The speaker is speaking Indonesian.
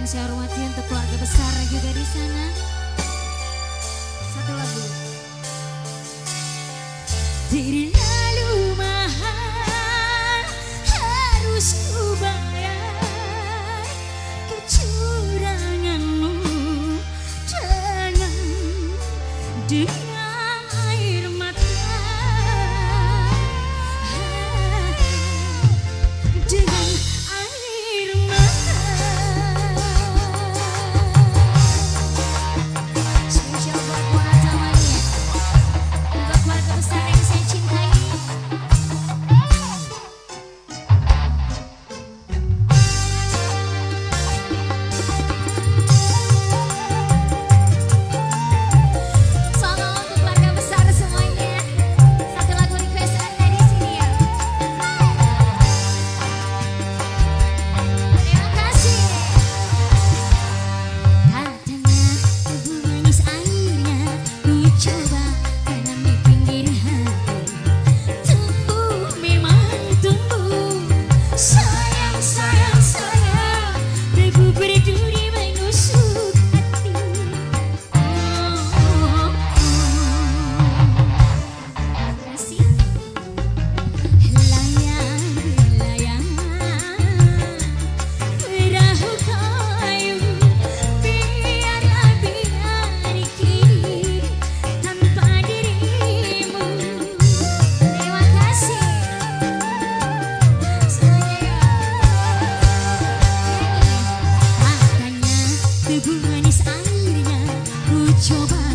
yang saya hormati untuk keluarga besar juga di sana. Satu lagu. Diri lalu mahal harus kubayar kecuranganmu jangan di manis airnya ku coba